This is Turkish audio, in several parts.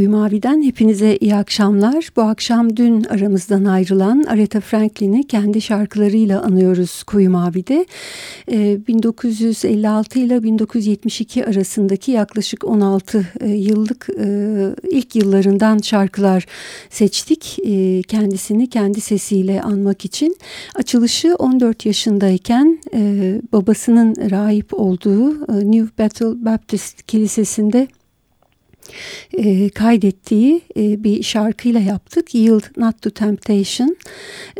Koyu Mavi'den hepinize iyi akşamlar. Bu akşam dün aramızdan ayrılan Aretha Franklin'i kendi şarkılarıyla anıyoruz Koyu Mavi'de. Ee, 1956 ile 1972 arasındaki yaklaşık 16 e, yıllık e, ilk yıllarından şarkılar seçtik. E, kendisini kendi sesiyle anmak için. Açılışı 14 yaşındayken babasının rahip olduğu New Bethel Baptist Kilisesi'nde e, kaydettiği e, bir şarkıyla yaptık. Yield Not to Temptation.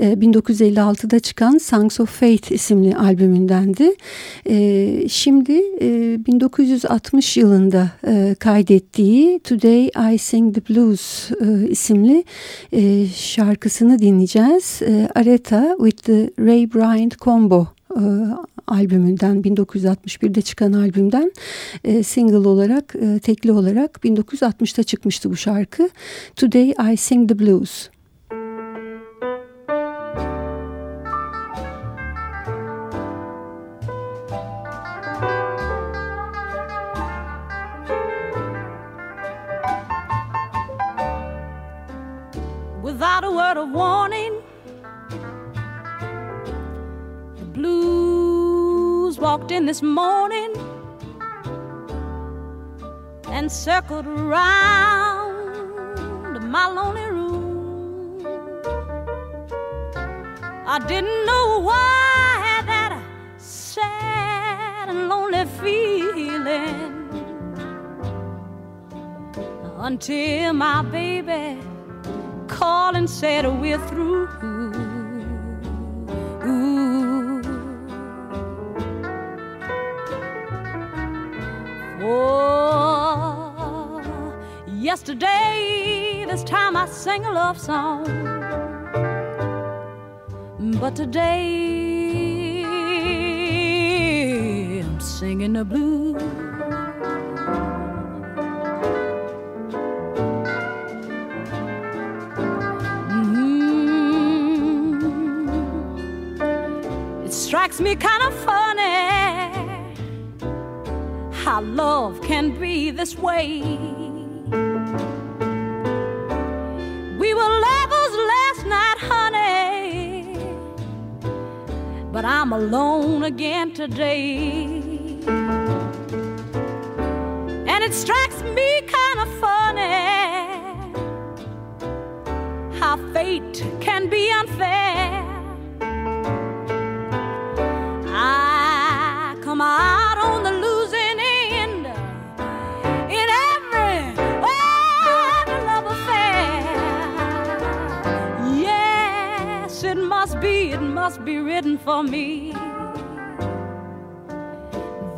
E, 1956'da çıkan Songs of Faith isimli albümündendi. E, şimdi e, 1960 yılında e, kaydettiği Today I Sing the Blues e, isimli e, şarkısını dinleyeceğiz. E, Aretha with the Ray Bryant Combo e, albümünden 1961'de çıkan albümden e, single olarak e, tekli olarak 1960'ta çıkmıştı bu şarkı. Today I Sing the Blues. Without a word of warning, walked in this morning and circled around my lonely room. I didn't know why I had that sad and lonely feeling until my baby called and said we're through. Ooh. Oh, yesterday, this time I sang a love song. But today, I'm singing the blues. Mm-hmm. It strikes me kind of funny how love can be this way. We were lovers last night, honey, but I'm alone again today. And it strikes me kind of funny how fate can be unfair. For me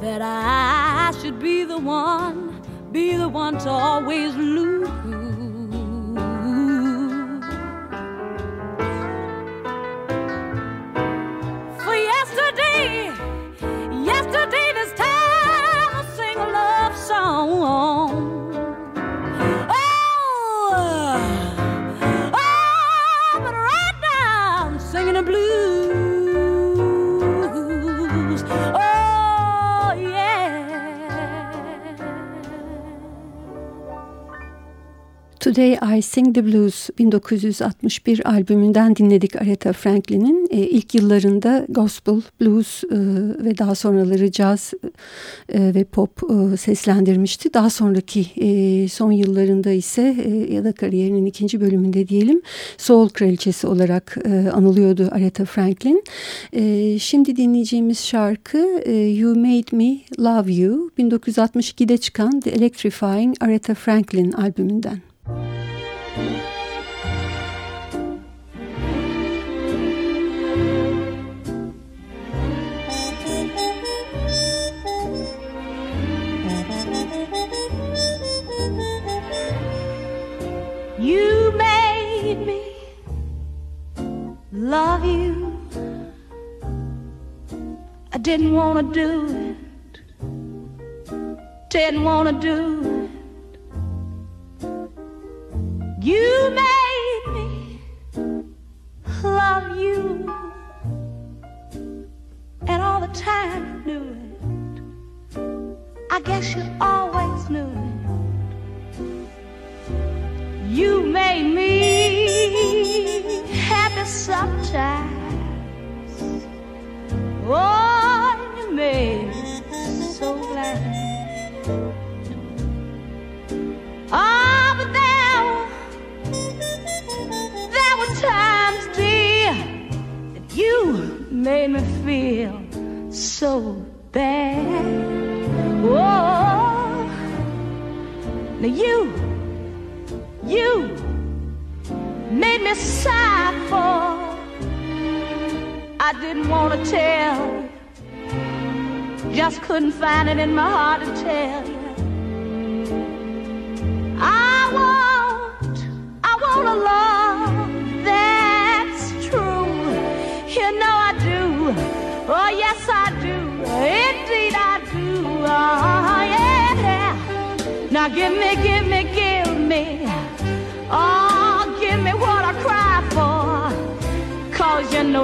that I should be the one, be the one to always lose. Today I Sing the Blues 1961 albümünden dinledik Aretha Franklin'in e, ilk yıllarında gospel, blues e, ve daha sonraları caz e, ve pop seslendirmişti. Daha sonraki son yıllarında ise ya da kariyerinin ikinci bölümünde diyelim soul kraliçesi olarak anılıyordu Aretha Franklin. Şimdi dinleyeceğimiz şarkı You Made Me Love You 1962'de çıkan The Electrifying Aretha Franklin albümünden. Love you. I didn't want to do it. Didn't want to do it. You made me love you. And all the time you knew it. I guess you always knew it. You made me sometimes. Oh, you made me so glad. Ah, but there, there were times, dear, that you made me feel so bad. Oh, now you you made me sigh for I didn't want to tell you. Just couldn't find it in my heart to tell you. I want, I want a love that's true. You know I do. Oh, yes, I do. Indeed, I do. Oh, yeah. Now give me, give me, give me. Oh,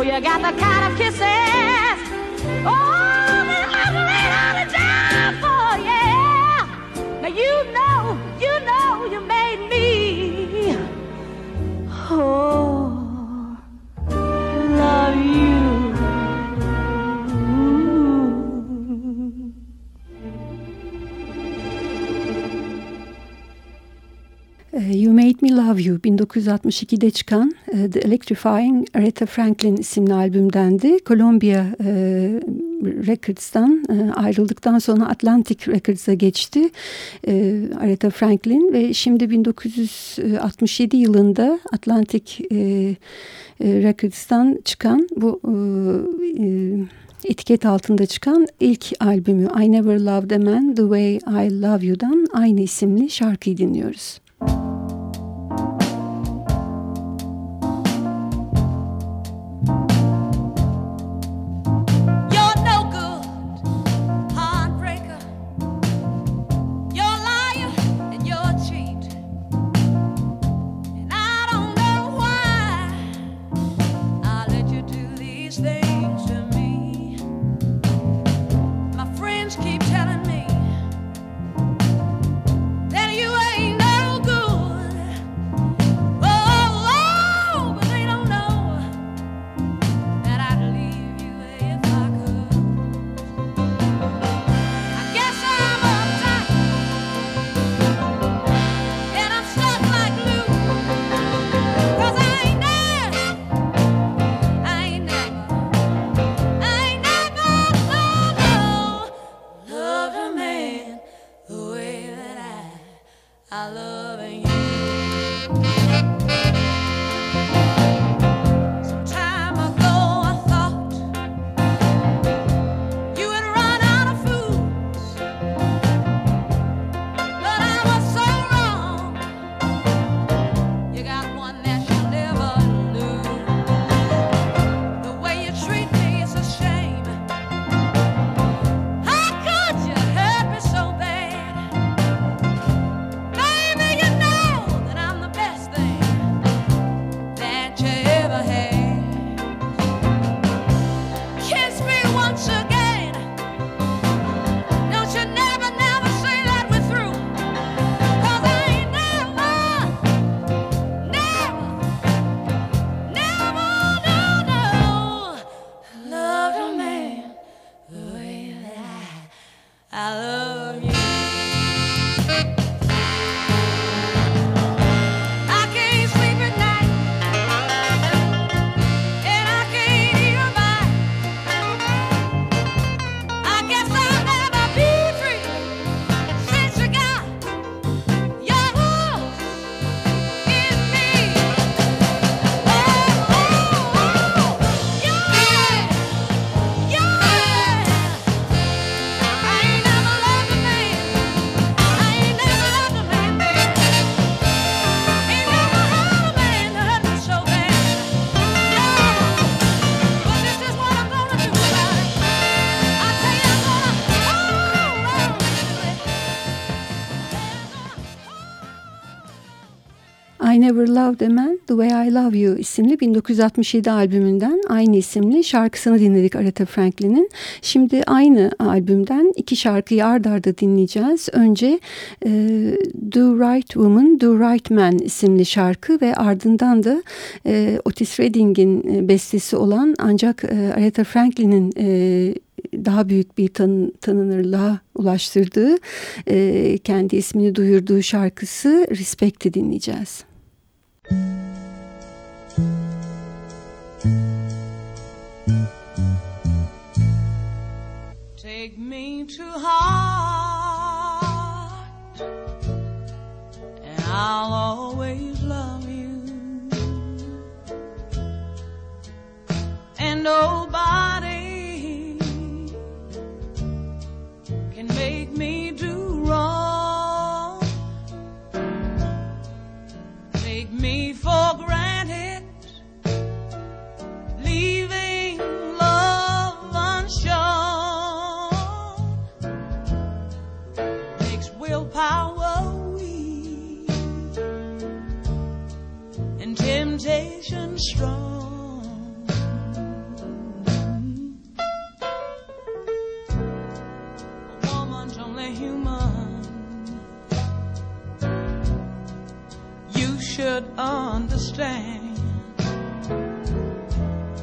you got the kind of kisses. Oh, Made Me Love You 1962'de çıkan e, The Electrifying Aretha Franklin isimli albümdendi. Columbia e, Records'tan e, ayrıldıktan sonra Atlantic Records'a geçti Aretha Franklin ve şimdi 1967 yılında Atlantic Records'tan çıkan bu etiket altında çıkan ilk albümü I Never Loved a Man The Way I Love You'dan aynı isimli şarkıyı dinliyoruz. Never Loved a Man The Way I Love You isimli 1967 albümünden aynı isimli şarkısını dinledik Aretha Franklin'in. Şimdi aynı albümden iki şarkıyı ard arda dinleyeceğiz. Önce e, Do Right Woman, Do Right Man isimli şarkı ve ardından da e, Otis Redding'in e, bestesi olan ancak e, Aretha Franklin'in e, daha büyük bir tan tanınırlığa ulaştırdığı, e, kendi ismini duyurduğu şarkısı Respect'i dinleyeceğiz. Take me to heart and I'll always love you. And oh, nobody temptation strong. A woman's only human. You should understand.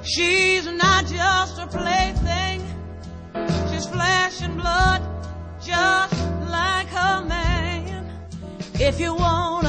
She's not just a plaything, she's flesh and blood, just like her man. If you wanna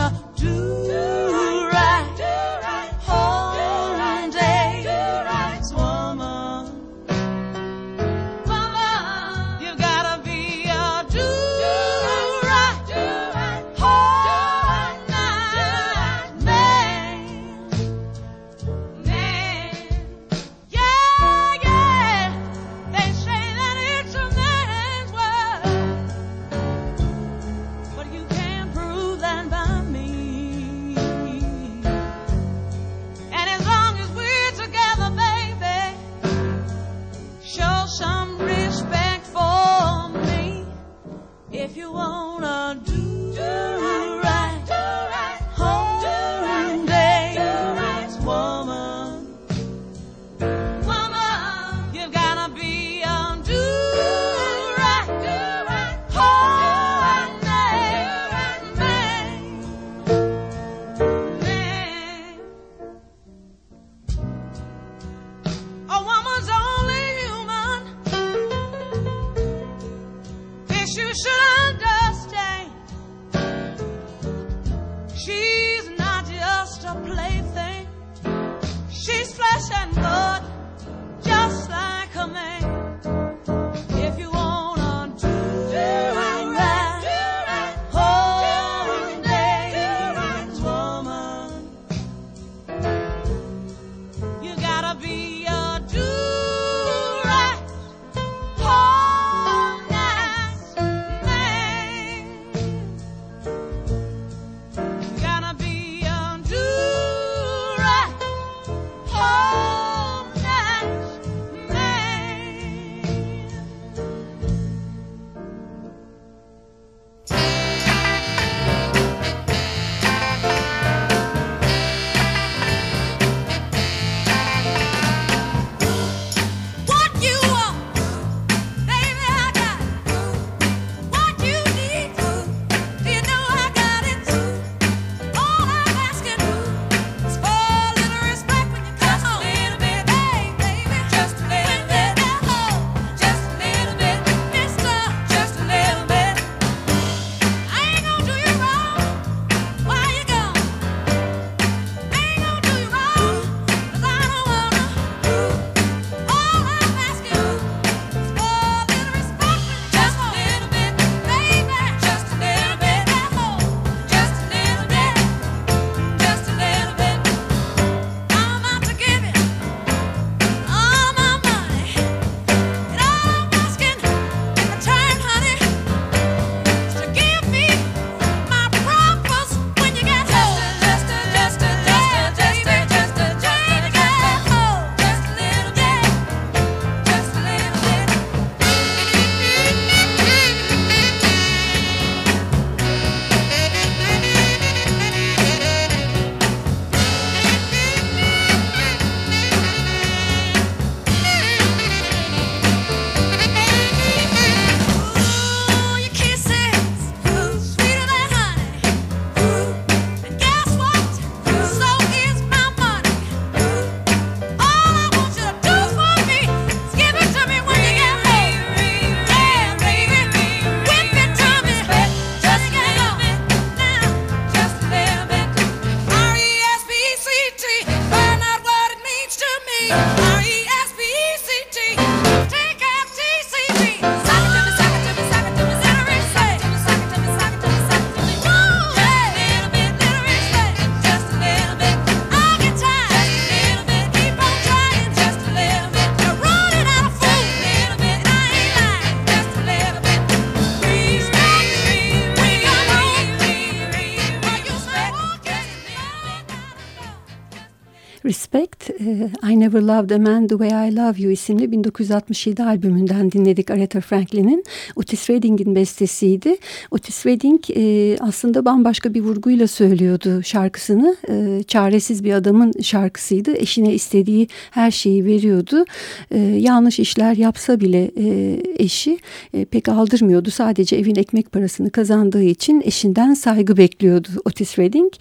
Never Loved a Man The Way I Love You isimli 1967 albümünden dinledik Aretha Franklin'in. Otis Redding'in bestesiydi. Otis Redding e, aslında bambaşka bir vurguyla söylüyordu şarkısını. E, çaresiz bir adamın şarkısıydı. Eşine istediği her şeyi veriyordu. E, yanlış işler yapsa bile e, eşi e, pek aldırmıyordu. Sadece evin ekmek parasını kazandığı için eşinden saygı bekliyordu Otis Redding.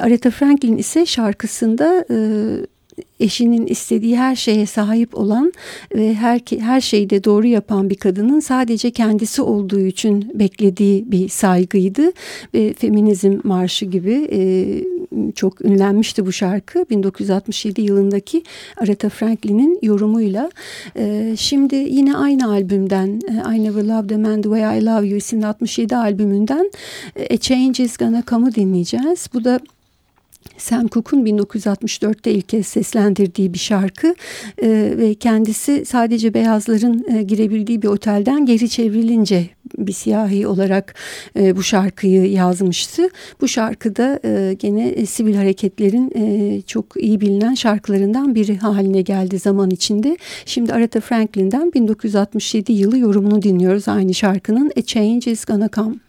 Aretha Franklin ise şarkısında... E, eşinin istediği her şeye sahip olan ve her her şeyi de doğru yapan bir kadının sadece kendisi olduğu için beklediği bir saygıydı ve feminizm marşı gibi e, çok ünlenmişti bu şarkı 1967 yılındaki Aretha Franklin'in yorumuyla. E, şimdi yine aynı albümden I Never Loved a Man The Way I Love You isimli 67 albümünden A Change Is Gonna Come'ı dinleyeceğiz. Bu da Sam Cooke'un 1964'te ilk kez seslendirdiği bir şarkı e, ve kendisi sadece beyazların e, girebildiği bir otelden geri çevrilince bir siyahi olarak e, bu şarkıyı yazmıştı. Bu şarkıda e, gene e, sivil hareketlerin e, çok iyi bilinen şarkılarından biri haline geldi zaman içinde. Şimdi Aretha Franklin'den 1967 yılı yorumunu dinliyoruz aynı şarkının A Change Is Gonna Come.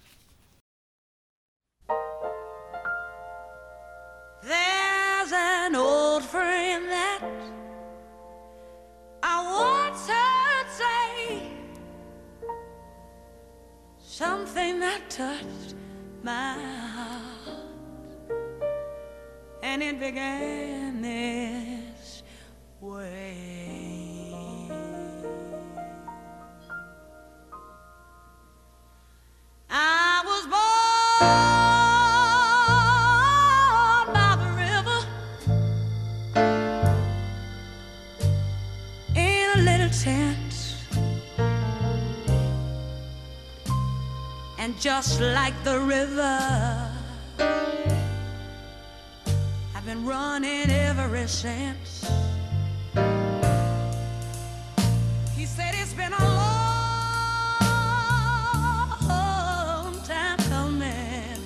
That touched my heart. And it began this way. I was born And just like the river, I've been running ever since. He said it's been a long time coming,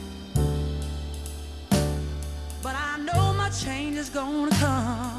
but I know my change is gonna come.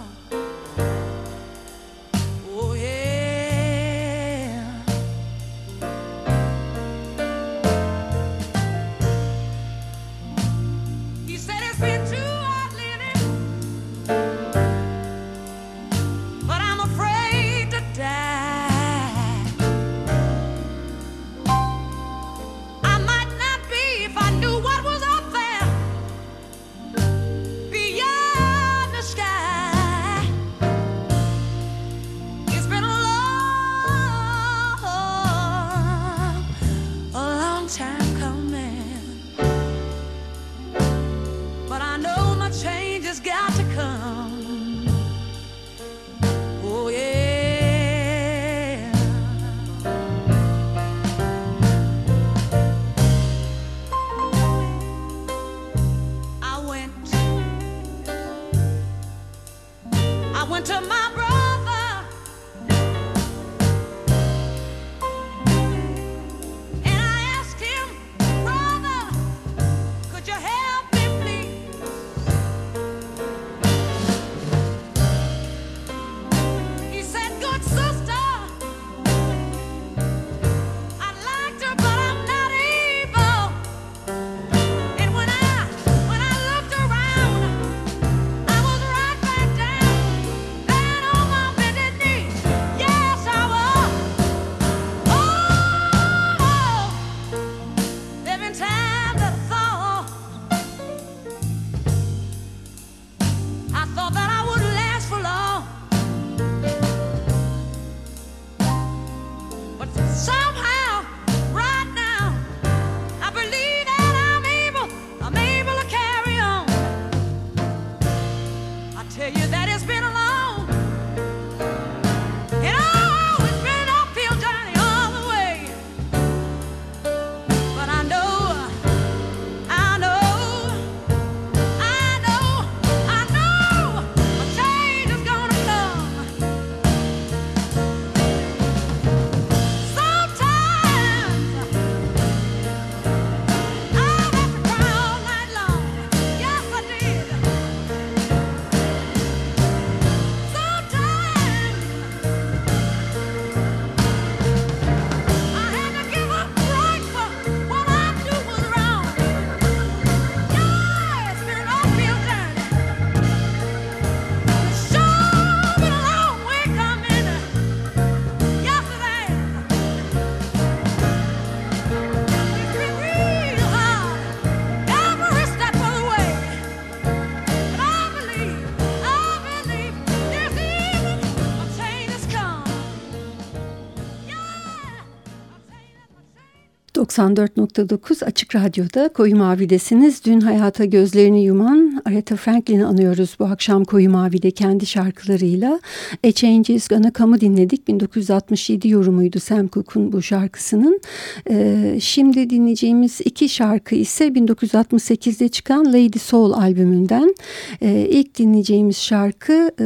94.9 Açık Radyo'da Koyu Mavi'desiniz. Dün hayata gözlerini yuman Aretha Franklin'i anıyoruz bu akşam Koyu Mavi'de kendi şarkılarıyla. A Change Is Gonna Come'ı dinledik. 1967 yorumuydu Sam Cooke'un bu şarkısının. Ee, şimdi dinleyeceğimiz iki şarkı ise 1968'de çıkan Lady Soul albümünden. Ee, ilk dinleyeceğimiz şarkı e,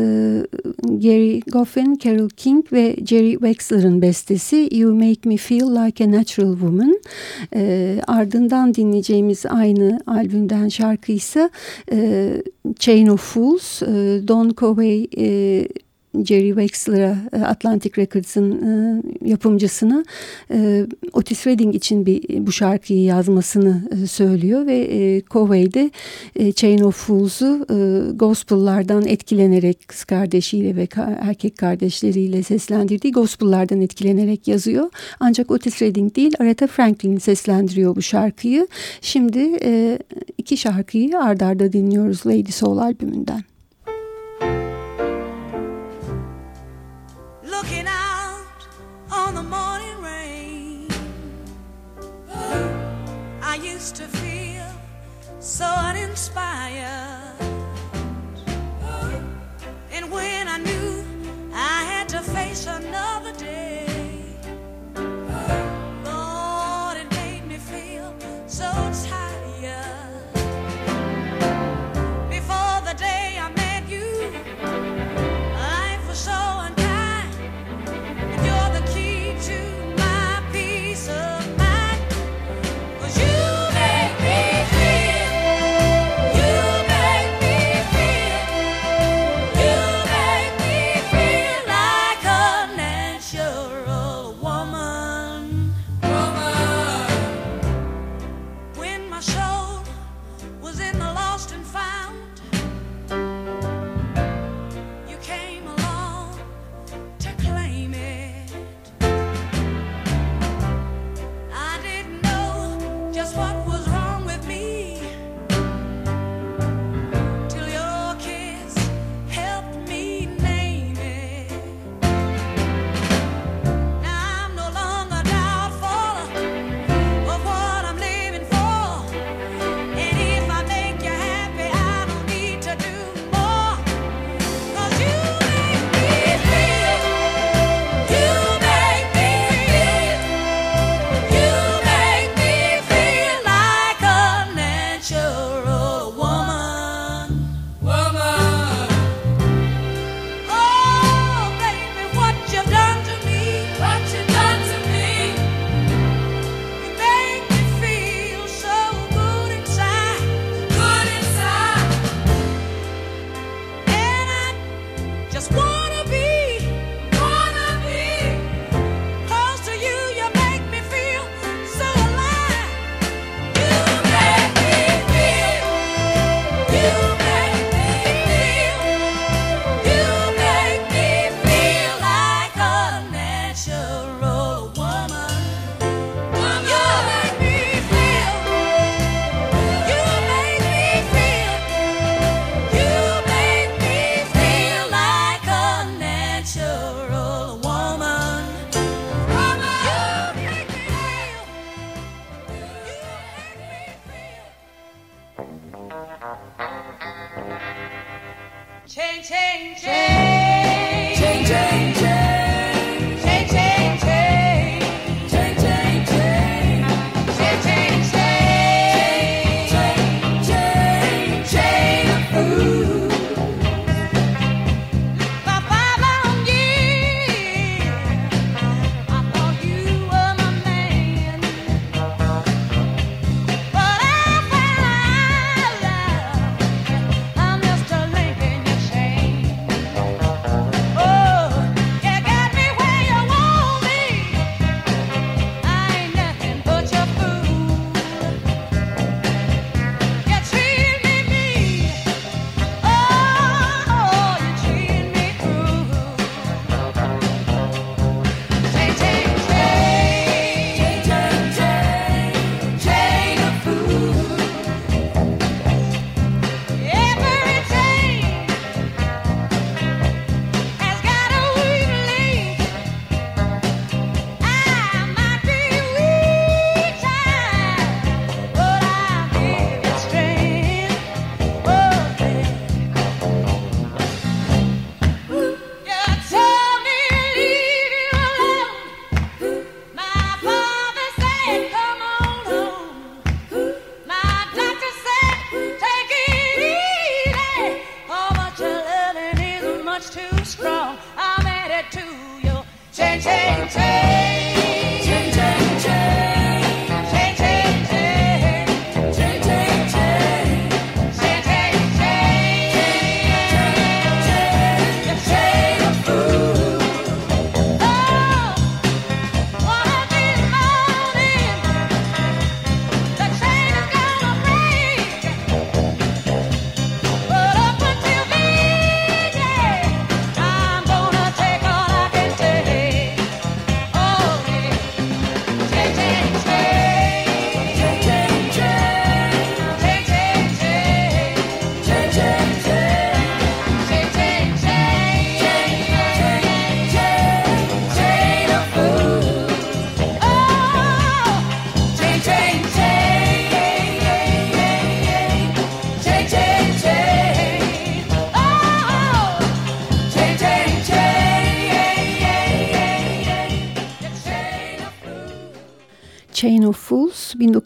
Gary Goffin, Carole King ve Jerry Wexler'ın bestesi You Make Me Feel Like a Natural Woman. E, ardından dinleyeceğimiz aynı albümden şarkı ise e, Chain of Fools, e, Don Covey e, Jerry Wexler'a e, Atlantic Records'ın e, yapımcısına e, Otis Redding için bir bu şarkıyı yazmasını söylüyor ve Covey'de Chain of Fools'u gospel'lardan etkilenerek kız kardeşiyle ve erkek kardeşleriyle seslendirdiği gospel'lardan etkilenerek yazıyor. Ancak Otis Redding değil Aretha Franklin seslendiriyor bu şarkıyı. Şimdi iki şarkıyı ardarda dinliyoruz Lady Soul albümünden. So uninspired. And when I knew I had to face another day.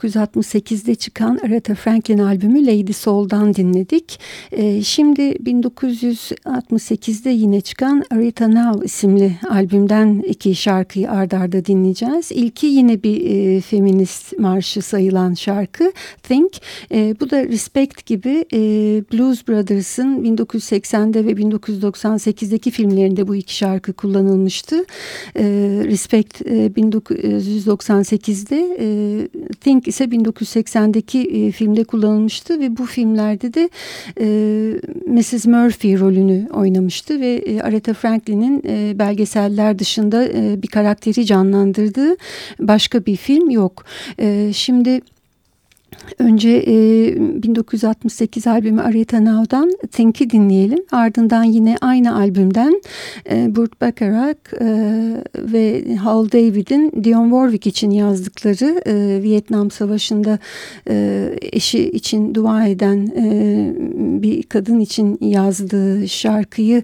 1968'de çıkan Aretha Franklin albümü Lady Soul'dan dinledik. Ee, şimdi 1968'de yine çıkan Aretha Now isimli albümden iki şarkıyı ardarda arda dinleyeceğiz. İlki yine bir e, feminist marşı sayılan şarkı Think. Ee, bu da Respect gibi e, Blues Brothers'ın 1980'de ve 1998'deki filmlerinde bu iki şarkı kullanılmıştı. Ee, Respect e, 1998'de Think ise 1980'deki e, filmde kullanılmıştı ve bu filmlerde de e, Mrs. Murphy rolünü oynamıştı ve e, Aretha Franklin'in belgeseller dışında bir karakteri canlandırdığı başka bir film yok. Şimdi Önce e, 1968 albümü Arieta Now'dan Think'i dinleyelim. Ardından yine aynı albümden e, Burt Bacharach e, ve Hal David'in Dionne Warwick için yazdıkları e, Vietnam Savaşı'nda e, eşi için dua eden e, bir kadın için yazdığı şarkıyı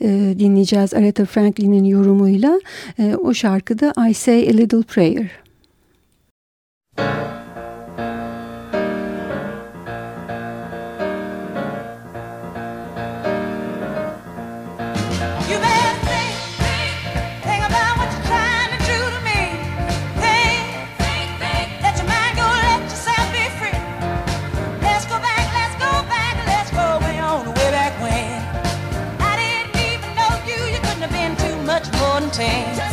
e, dinleyeceğiz. Aretha Franklin'in yorumuyla. E, o şarkıda I Say A Little Prayer. change.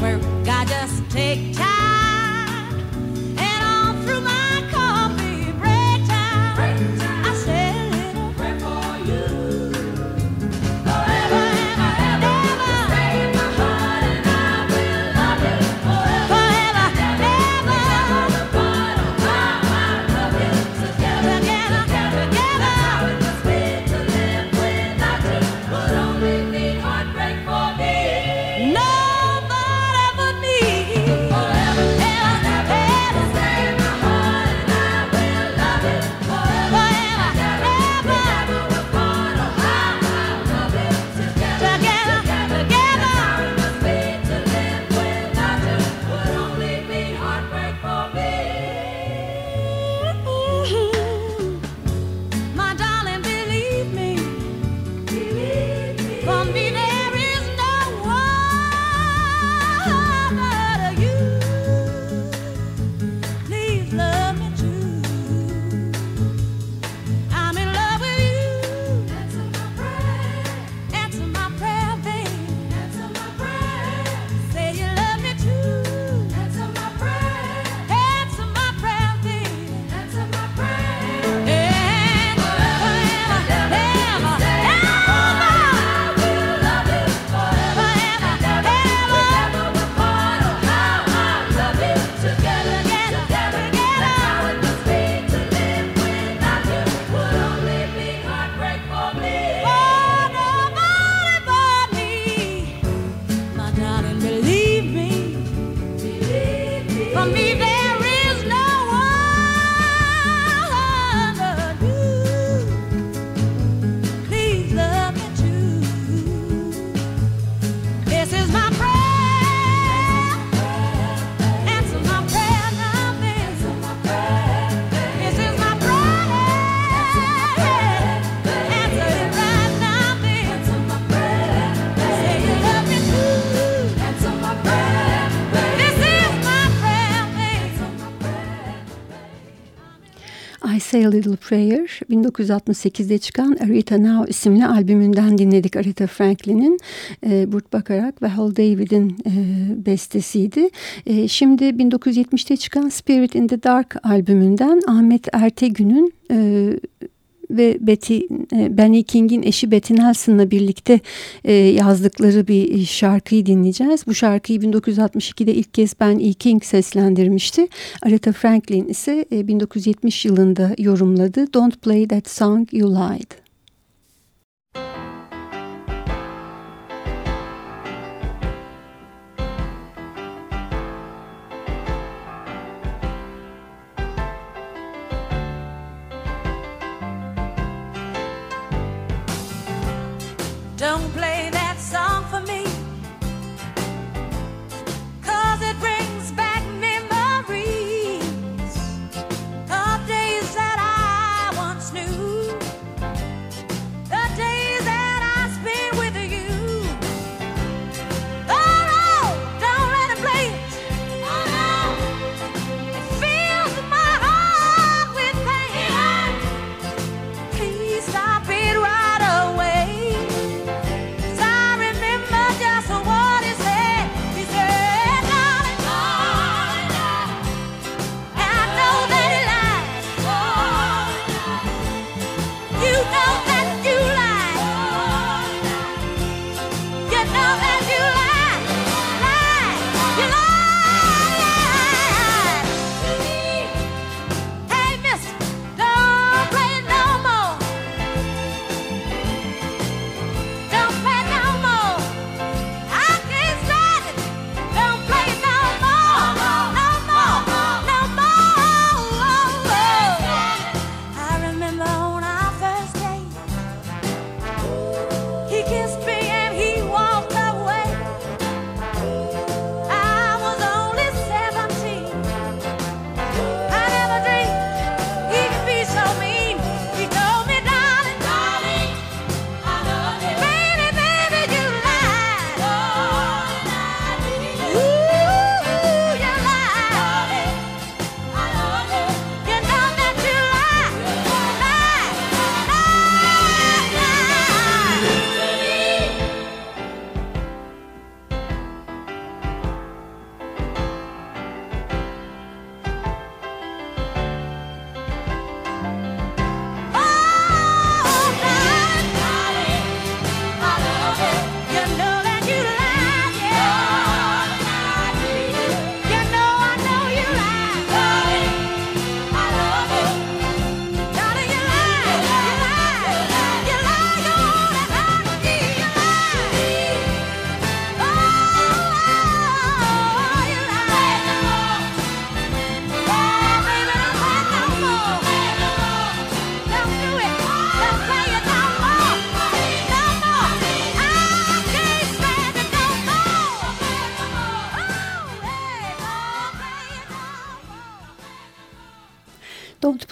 work. I just take time. Say a Little Prayer 1968'de çıkan Aretha Now isimli albümünden dinledik Aretha Franklin'in e, Burt Bakarak ve Hal David'in e, bestesiydi. E, şimdi 1970'te çıkan Spirit in the Dark albümünden Ahmet Ertegün'ün e, ve Betty, e, Benny King'in eşi Betty Nelson'la birlikte e, yazdıkları bir şarkıyı dinleyeceğiz. Bu şarkıyı 1962'de ilk kez Ben E. King seslendirmişti. Aretha Franklin ise e, 1970 yılında yorumladı. Don't Play That Song You Lied. Don't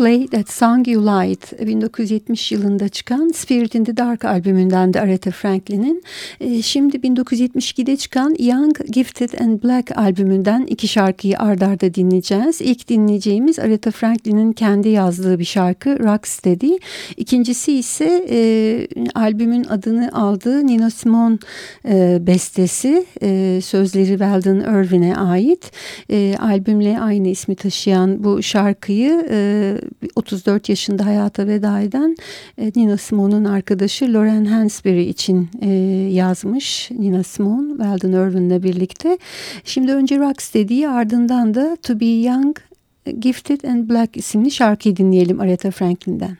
play. That Song You Lied 1970 yılında çıkan Spirit in the Dark albümünden de Aretha Franklin'in. E, şimdi 1972'de çıkan Young, Gifted and Black albümünden iki şarkıyı ardarda dinleyeceğiz. İlk dinleyeceğimiz Aretha Franklin'in kendi yazdığı bir şarkı Rocksteady. İkincisi ise e, albümün adını aldığı Nina Simone e, bestesi. E, sözleri Weldon Irvin'e ait. E, albümle aynı ismi taşıyan bu şarkıyı e, 34 yaşında hayata veda eden e, Nina Simone'un arkadaşı Lauren Hansberry için e, yazmış. Nina Simone, Weldon Irvin'le birlikte. Şimdi önce Rocksteady'yi ardından da To Be Young, Gifted and Black isimli şarkıyı dinleyelim Aretha Franklin'den.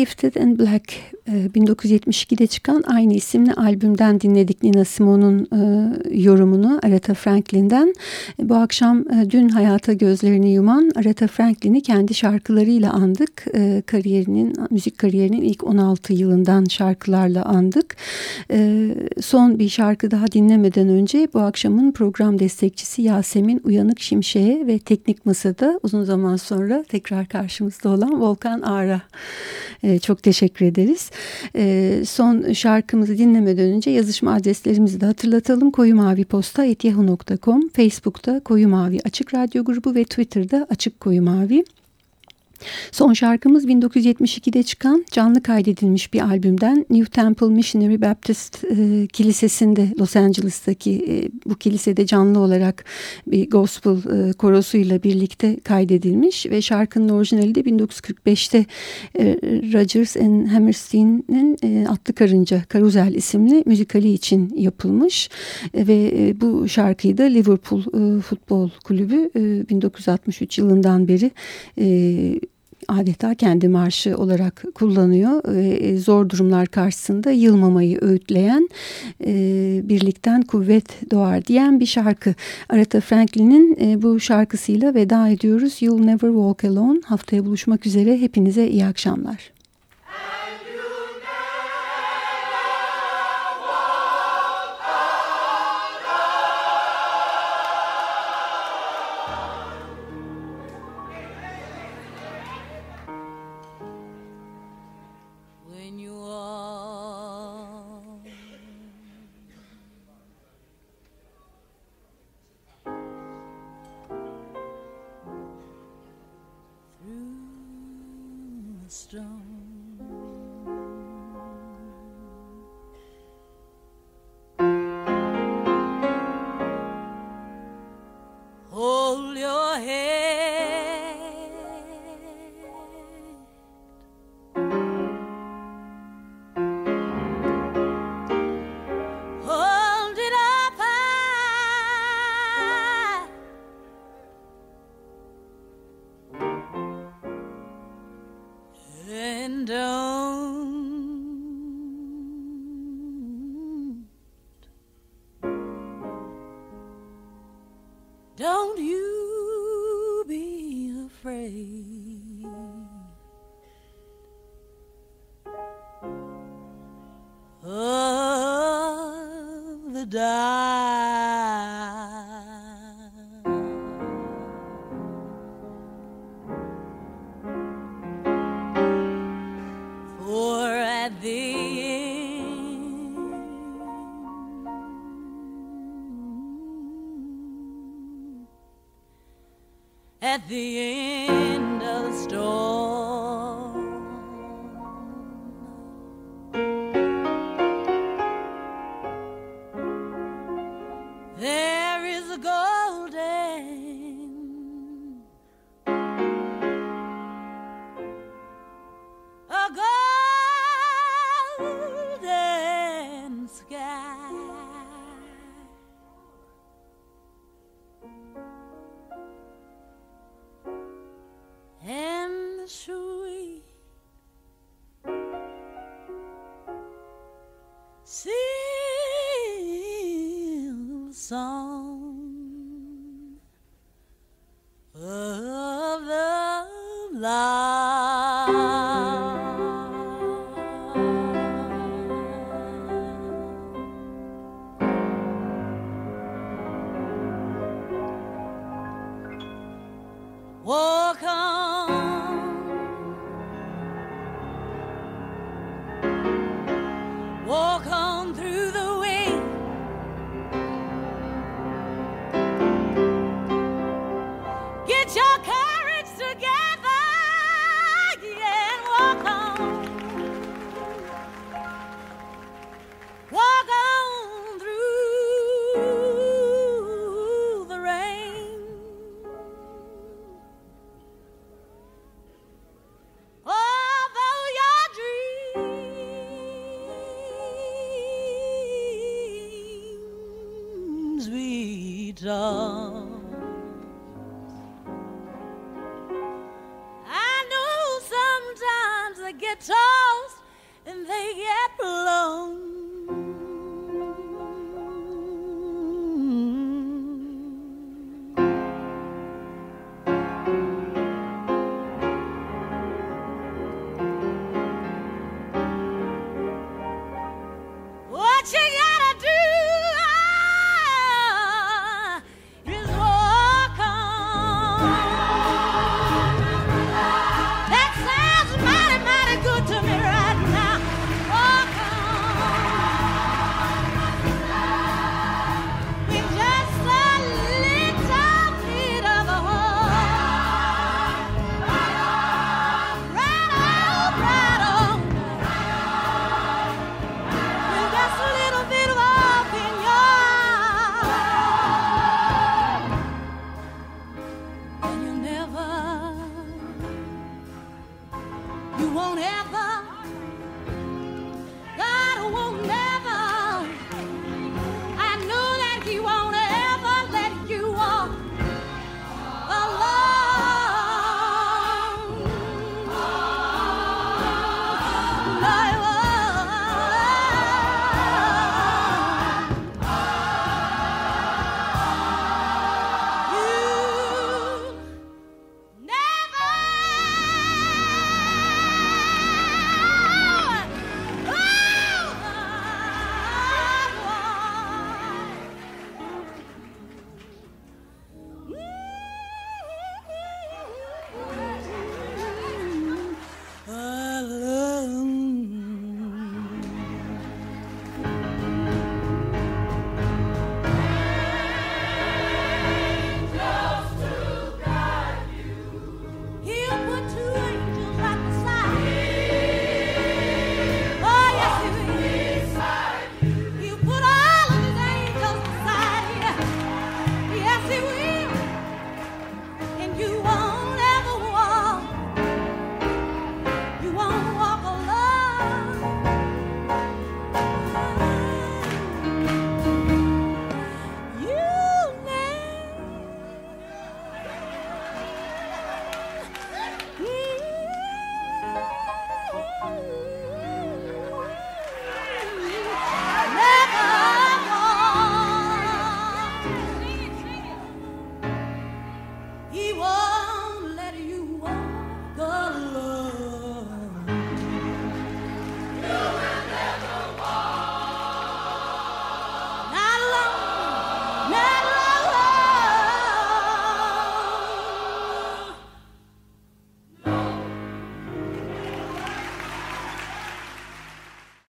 Gifted and Black 1972'de çıkan aynı isimli albümden dinledik Nina Simone'un e, yorumunu Aretha Franklin'den. E, bu akşam e, dün hayata gözlerini yuman Aretha Franklin'i kendi şarkılarıyla andık. E, kariyerinin, müzik kariyerinin ilk 16 yılından şarkılarla andık. E, son bir şarkı daha dinlemeden önce bu akşamın program destekçisi Yasemin Uyanık Şimşek'e ve Teknik Masa'da uzun zaman sonra tekrar karşımızda olan Volkan Ağar'a e, çok teşekkür ederiz. E, son şarkımızı dinlemeden önce yazışma adreslerimizi de hatırlatalım. Koyu Mavi Posta etyahu.com, Facebook'ta Koyu Mavi Açık Radyo Grubu ve Twitter'da Açık Koyu Mavi. Son şarkımız 1972'de çıkan canlı kaydedilmiş bir albümden New Temple Missionary Baptist e, Kilisesi'nde Los Angeles'taki e, bu kilisede canlı olarak bir gospel e, korosuyla birlikte kaydedilmiş ve şarkının orijinali de 1945'te e, Rodgers and Hammerstein'in e, Atlı Karınca Karuzel isimli müzikali için yapılmış. E, ve e, bu şarkıyı da Liverpool e, Futbol Kulübü e, 1963 yılından beri e, adeta kendi marşı olarak kullanıyor. E, zor durumlar karşısında yılmamayı öğütleyen e, birlikten kuvvet doğar diyen bir şarkı. Aretha Franklin'in e, bu şarkısıyla veda ediyoruz. You'll Never Walk Alone. Haftaya buluşmak üzere. Hepinize iyi akşamlar. Of